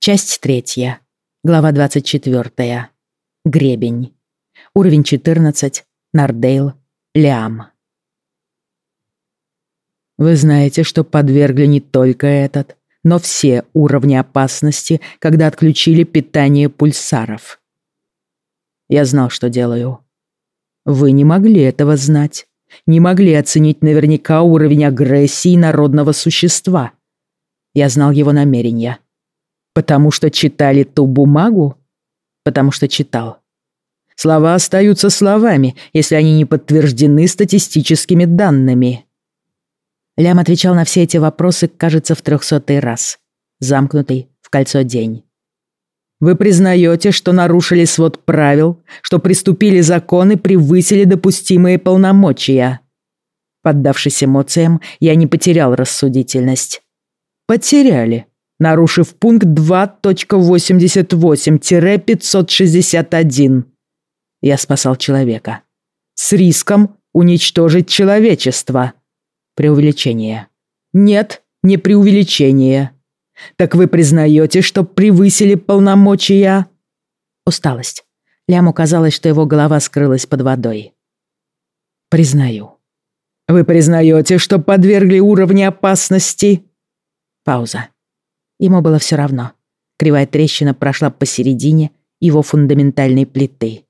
Часть третья. Глава 24. Гребень. Уровень 14. Нардейл. Лиам. Вы знаете, что подвергли не только этот, но все уровни опасности, когда отключили питание пульсаров. Я знал, что делаю. Вы не могли этого знать. Не могли оценить наверняка уровень агрессии народного существа. Я знал его намерения. Потому что читали ту бумагу? Потому что читал. Слова остаются словами, если они не подтверждены статистическими данными. Лям отвечал на все эти вопросы, кажется, в трехсотый раз. Замкнутый в кольцо день. Вы признаете, что нарушили свод правил, что приступили законы, превысили допустимые полномочия. Поддавшись эмоциям, я не потерял рассудительность. Потеряли, нарушив пункт 2.88-561. Я спасал человека. С риском уничтожить человечество. Преувеличение. Нет, не преувеличение. Так вы признаете, что превысили полномочия? Усталость. Ляму казалось, что его голова скрылась под водой. Признаю. Вы признаете, что подвергли уровни опасности? Пауза. Ему было все равно. Кривая трещина прошла посередине его фундаментальной плиты.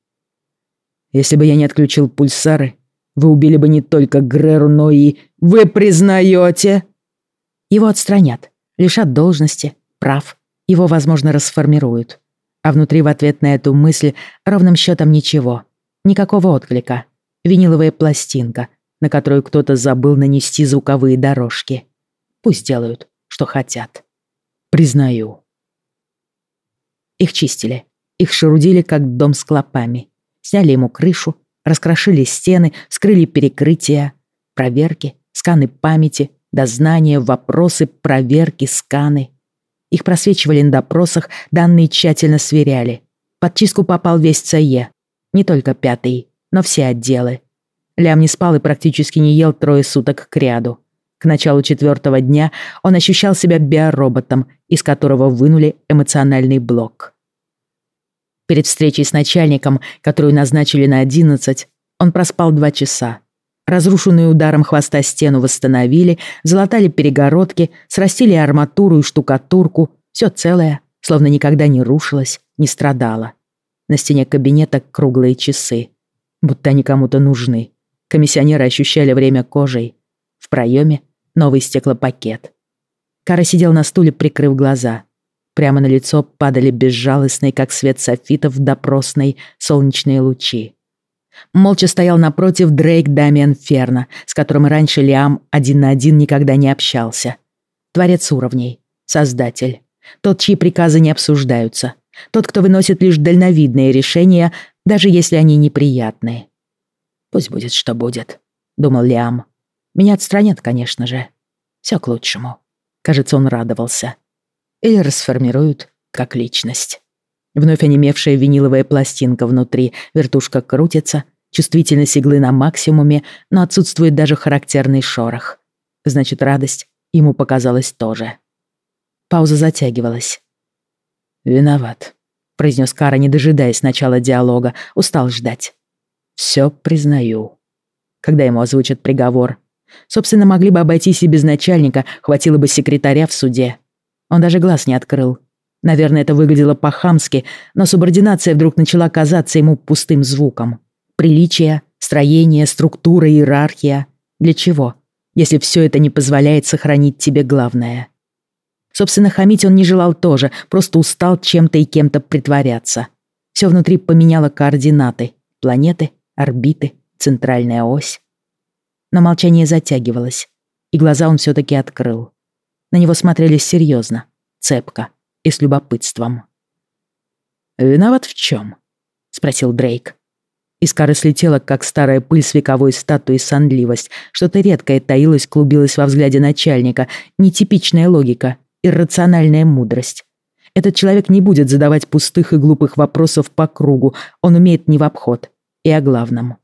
Если бы я не отключил пульсары, вы убили бы не только Греру, но и... Вы признаете? Его отстранят лишат должности, прав, его, возможно, расформируют. А внутри в ответ на эту мысль ровным счетом ничего. Никакого отклика. Виниловая пластинка, на которую кто-то забыл нанести звуковые дорожки. Пусть делают, что хотят. Признаю. Их чистили. Их шарудили, как дом с клопами. Сняли ему крышу, раскрошили стены, скрыли перекрытия. Проверки, сканы памяти, Дознания, вопросы, проверки, сканы. Их просвечивали на допросах, данные тщательно сверяли. Под чистку попал весь ЦЕ. Не только пятый, но все отделы. Лям не спал и практически не ел трое суток к ряду. К началу четвертого дня он ощущал себя биороботом, из которого вынули эмоциональный блок. Перед встречей с начальником, которую назначили на одиннадцать, он проспал два часа. Разрушенную ударом хвоста стену восстановили, залатали перегородки, срастили арматуру и штукатурку. Все целое, словно никогда не рушилось, не страдало. На стене кабинета круглые часы. Будто они кому-то нужны. Комиссионеры ощущали время кожей. В проеме новый стеклопакет. Кара сидел на стуле, прикрыв глаза. Прямо на лицо падали безжалостные, как свет софитов, допросной солнечные лучи. Молча стоял напротив Дрейк Дамиан Ферна, с которым раньше Лиам один на один никогда не общался. Творец уровней, создатель. Тот, чьи приказы не обсуждаются. Тот, кто выносит лишь дальновидные решения, даже если они неприятные. «Пусть будет, что будет», — думал Лиам. «Меня отстранят, конечно же. Все к лучшему». Кажется, он радовался. Или расформируют как личность. Вновь онемевшая виниловая пластинка внутри, вертушка крутится, чувствительность иглы на максимуме, но отсутствует даже характерный шорох. Значит, радость ему показалась тоже. Пауза затягивалась. «Виноват», — произнес Кара, не дожидаясь начала диалога, устал ждать. «Все признаю». Когда ему озвучат приговор. Собственно, могли бы обойтись и без начальника, хватило бы секретаря в суде. Он даже глаз не открыл, Наверное, это выглядело по-хамски, но субординация вдруг начала казаться ему пустым звуком. Приличие, строение, структура, иерархия. Для чего? Если все это не позволяет сохранить тебе главное. Собственно, хамить он не желал тоже, просто устал чем-то и кем-то притворяться. Все внутри поменяло координаты. Планеты, орбиты, центральная ось. Но молчание затягивалось, и глаза он все-таки открыл. На него смотрели серьезно, цепко и с любопытством. «Виноват в чем?» — спросил Дрейк. Искара слетела, как старая пыль с вековой статуи сонливость. Что-то редкое таилось, клубилось во взгляде начальника. Нетипичная логика, иррациональная мудрость. Этот человек не будет задавать пустых и глупых вопросов по кругу. Он умеет не в обход. И о главном.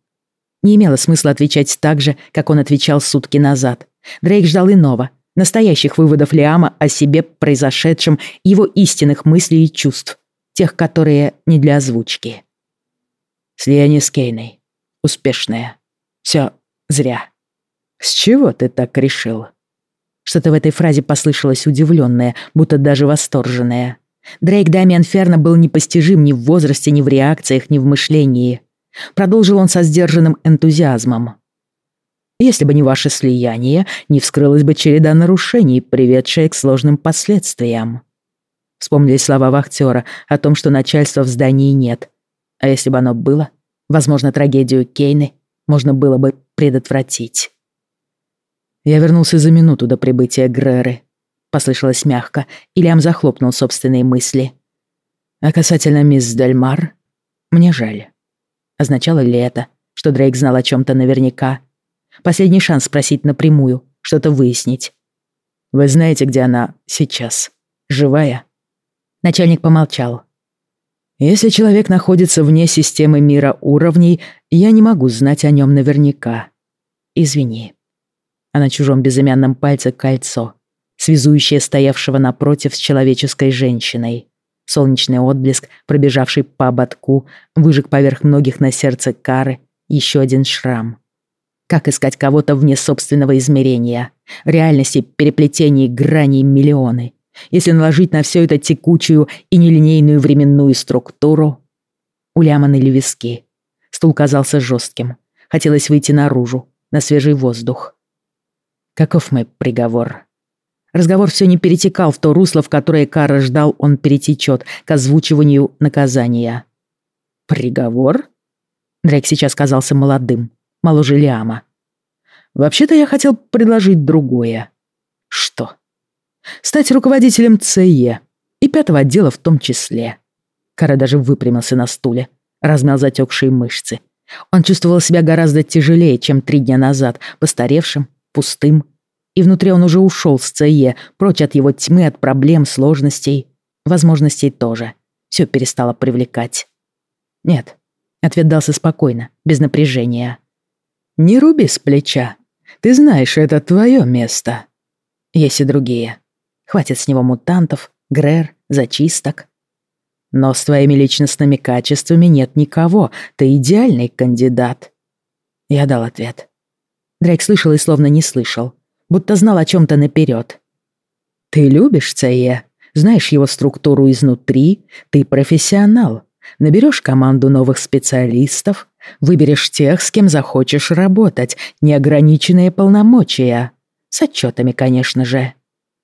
Не имело смысла отвечать так же, как он отвечал сутки назад. Дрейк ждал иного. Настоящих выводов Лиама о себе, произошедшем, его истинных мыслей и чувств, тех, которые не для озвучки. Слияние с Кейной. Успешное. Все зря. С чего ты так решил? Что-то в этой фразе послышалось удивленное, будто даже восторженное. Дрейк Дамиан Ферна был непостижим ни в возрасте, ни в реакциях, ни в мышлении. Продолжил он со сдержанным энтузиазмом. Если бы не ваше слияние, не вскрылась бы череда нарушений, приведшая к сложным последствиям. Вспомнили слова вахтера о том, что начальства в здании нет. А если бы оно было, возможно, трагедию Кейны можно было бы предотвратить. Я вернулся за минуту до прибытия Греры. Послышалось мягко, и Лям захлопнул собственные мысли. А касательно мисс Дельмар, мне жаль. Означало ли это, что Дрейк знал о чем-то наверняка? Последний шанс спросить напрямую, что-то выяснить. Вы знаете, где она сейчас? Живая? Начальник помолчал. Если человек находится вне системы мира уровней, я не могу знать о нем наверняка. Извини а на чужом безымянном пальце кольцо, связующее стоявшего напротив с человеческой женщиной. Солнечный отблеск, пробежавший по ободку, выжег поверх многих на сердце кары еще один шрам. Как искать кого-то вне собственного измерения? Реальности, переплетений, граней миллионы. Если наложить на все это текучую и нелинейную временную структуру... Уляманы виски. Стул казался жестким. Хотелось выйти наружу, на свежий воздух. Каков мой приговор? Разговор все не перетекал в то русло, в которое Кара ждал, он перетечет к озвучиванию наказания. «Приговор?» Дрейк сейчас казался молодым, моложе Лиама. «Вообще-то я хотел предложить другое». «Что?» «Стать руководителем ЦЕ, и пятого отдела в том числе». Кара даже выпрямился на стуле, размял затекшие мышцы. Он чувствовал себя гораздо тяжелее, чем три дня назад, постаревшим, пустым, и внутри он уже ушел с ЦЕ, прочь от его тьмы, от проблем, сложностей, возможностей тоже. Все перестало привлекать. Нет, ответ дался спокойно, без напряжения. «Не руби с плеча. Ты знаешь, это твое место». Есть и другие. Хватит с него мутантов, грэр, зачисток. Но с твоими личностными качествами нет никого. Ты идеальный кандидат. Я дал ответ. Дрейк слышал и словно не слышал, будто знал о чем-то наперед. «Ты любишь Цее, знаешь его структуру изнутри, ты профессионал. Наберешь команду новых специалистов, выберешь тех, с кем захочешь работать, неограниченные полномочия. С отчетами, конечно же.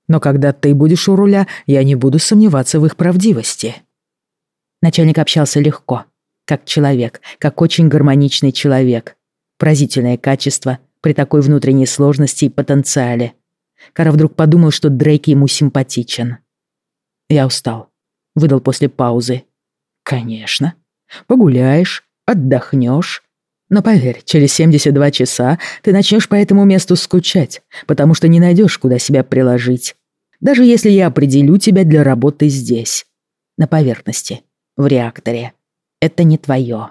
Но когда ты будешь у руля, я не буду сомневаться в их правдивости». Начальник общался легко, как человек, как очень гармоничный человек. Поразительное качество — при такой внутренней сложности и потенциале. Кара вдруг подумал, что Дрейк ему симпатичен. «Я устал», — выдал после паузы. «Конечно. Погуляешь, отдохнешь. Но поверь, через 72 часа ты начнешь по этому месту скучать, потому что не найдешь, куда себя приложить. Даже если я определю тебя для работы здесь, на поверхности, в реакторе. Это не твое».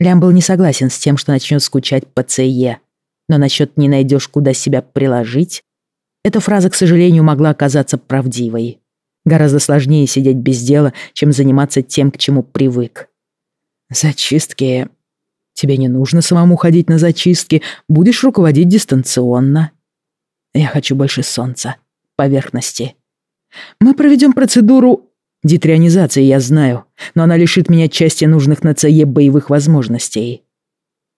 Лям был не согласен с тем, что начнет скучать по ЦЕ, но насчет «не найдешь, куда себя приложить» эта фраза, к сожалению, могла оказаться правдивой. Гораздо сложнее сидеть без дела, чем заниматься тем, к чему привык. Зачистки... Тебе не нужно самому ходить на зачистки, будешь руководить дистанционно. Я хочу больше солнца, поверхности. Мы проведем процедуру детрионизации, я знаю, но она лишит меня части нужных на ЦЕ боевых возможностей.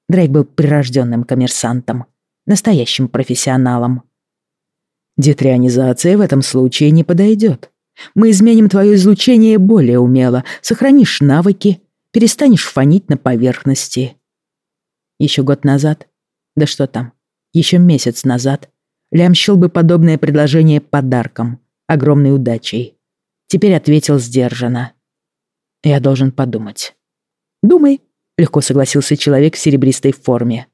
Дрейк был прирожденным коммерсантом, настоящим профессионалом. Детрионизация в этом случае не подойдет. Мы изменим твое излучение более умело, сохранишь навыки, перестанешь фонить на поверхности. Еще год назад, да что там, еще месяц назад, Лям счел бы подобное предложение подарком, огромной удачей. Теперь ответил сдержанно. Я должен подумать. Думай, Легко согласился человек в серебристой форме.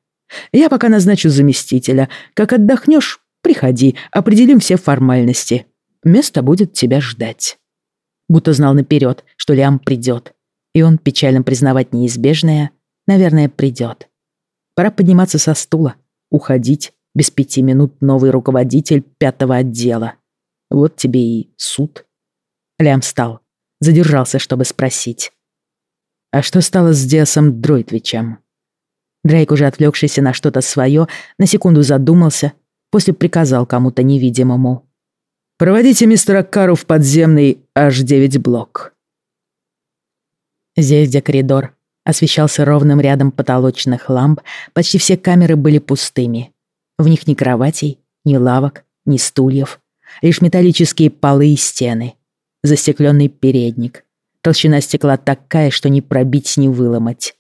«Я пока назначу заместителя. Как отдохнешь, приходи, определим все формальности. Место будет тебя ждать». Будто знал наперед, что Лиам придет. И он, печально признавать неизбежное, наверное, придет. Пора подниматься со стула, уходить, Без пяти минут новый руководитель пятого отдела. Вот тебе и суд. Лям встал, задержался, чтобы спросить. А что стало с Диасом Дройтвичем? Дрейк, уже отвлекшийся на что-то свое, на секунду задумался, после приказал кому-то невидимому. «Проводите мистера Кару в подземный H9 блок». Здесь, где коридор освещался ровным рядом потолочных ламп, почти все камеры были пустыми. В них ни кроватей, ни лавок, ни стульев, лишь металлические полы и стены, застекленный передник. Толщина стекла такая, что не пробить, не выломать.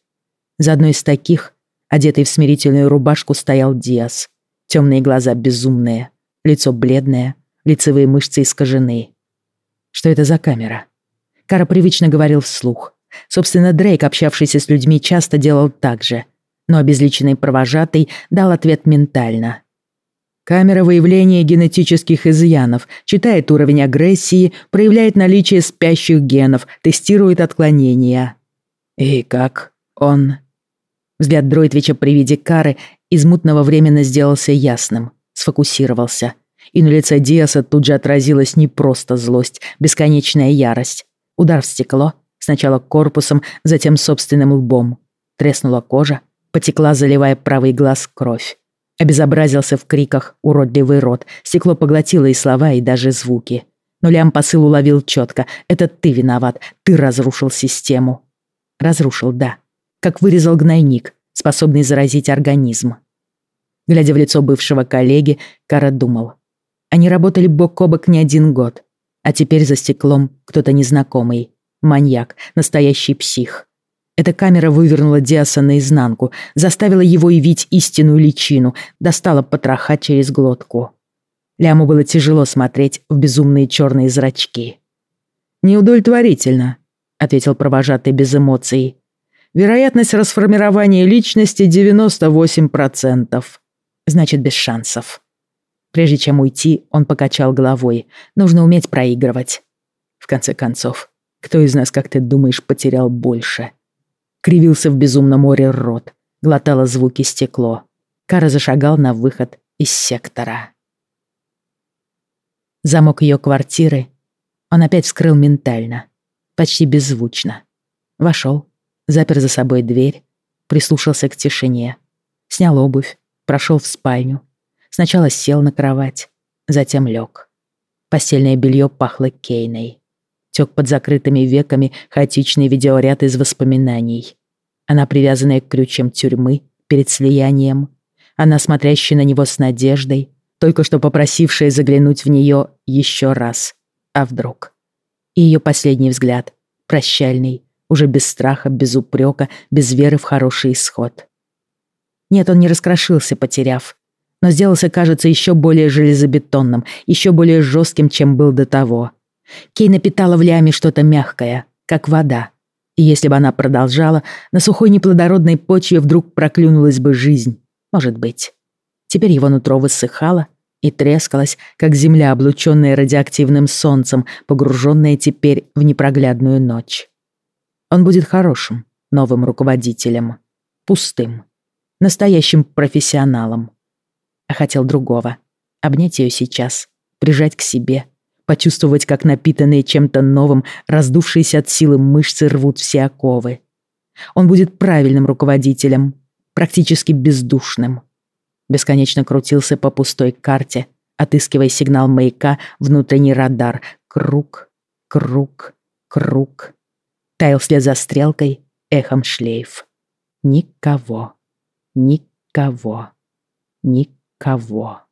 За одной из таких, одетый в смирительную рубашку, стоял Диас. Темные глаза безумные, лицо бледное, лицевые мышцы искажены. Что это за камера? Кара привычно говорил вслух. Собственно, Дрейк, общавшийся с людьми, часто делал так же. Но обезличенный провожатый дал ответ ментально. Камера выявления генетических изъянов, читает уровень агрессии, проявляет наличие спящих генов, тестирует отклонения. И как он? Взгляд Дройтвича при виде кары из мутного временно сделался ясным, сфокусировался. И на лице Диаса тут же отразилась не просто злость, бесконечная ярость. Удар в стекло, сначала корпусом, затем собственным лбом. Треснула кожа, потекла, заливая правый глаз кровь. Обезобразился в криках уродливый рот. Стекло поглотило и слова, и даже звуки. Но Лям посыл уловил четко. Это ты виноват. Ты разрушил систему. Разрушил, да. Как вырезал гнойник, способный заразить организм. Глядя в лицо бывшего коллеги, Кара думал. Они работали бок о бок не один год. А теперь за стеклом кто-то незнакомый. Маньяк, настоящий псих. Эта камера вывернула Диаса наизнанку, заставила его явить истинную личину, достала потроха через глотку. Ляму было тяжело смотреть в безумные черные зрачки. «Неудовлетворительно», — ответил провожатый без эмоций. «Вероятность расформирования личности 98%. Значит, без шансов». Прежде чем уйти, он покачал головой. Нужно уметь проигрывать. В конце концов, кто из нас, как ты думаешь, потерял больше? Кривился в безумном море рот, глотало звуки стекло. Кара зашагал на выход из сектора. Замок ее квартиры он опять вскрыл ментально, почти беззвучно. Вошел, запер за собой дверь, прислушался к тишине, снял обувь, прошел в спальню. Сначала сел на кровать, затем лег. Постельное белье пахло Кейной. Тек под закрытыми веками хаотичный видеоряд из воспоминаний. Она привязанная к крючьям тюрьмы перед слиянием. Она смотрящая на него с надеждой, только что попросившая заглянуть в нее еще раз. А вдруг? И ее последний взгляд, прощальный, уже без страха, без упрека, без веры в хороший исход. Нет, он не раскрошился, потеряв, но сделался, кажется, еще более железобетонным, еще более жестким, чем был до того. Кей напитала в ляме что-то мягкое, как вода, и если бы она продолжала, на сухой неплодородной почве вдруг проклюнулась бы жизнь. Может быть. Теперь его нутро высыхало и трескалось, как земля, облученная радиоактивным солнцем, погруженная теперь в непроглядную ночь. Он будет хорошим, новым руководителем. Пустым. Настоящим профессионалом. А хотел другого. Обнять ее сейчас, прижать к себе — почувствовать, как напитанные чем-то новым, раздувшиеся от силы мышцы рвут все оковы. Он будет правильным руководителем, практически бездушным. Бесконечно крутился по пустой карте, отыскивая сигнал маяка, внутренний радар. Круг, круг, круг. Таял вслед за стрелкой, эхом шлейф. Никого, никого, никого.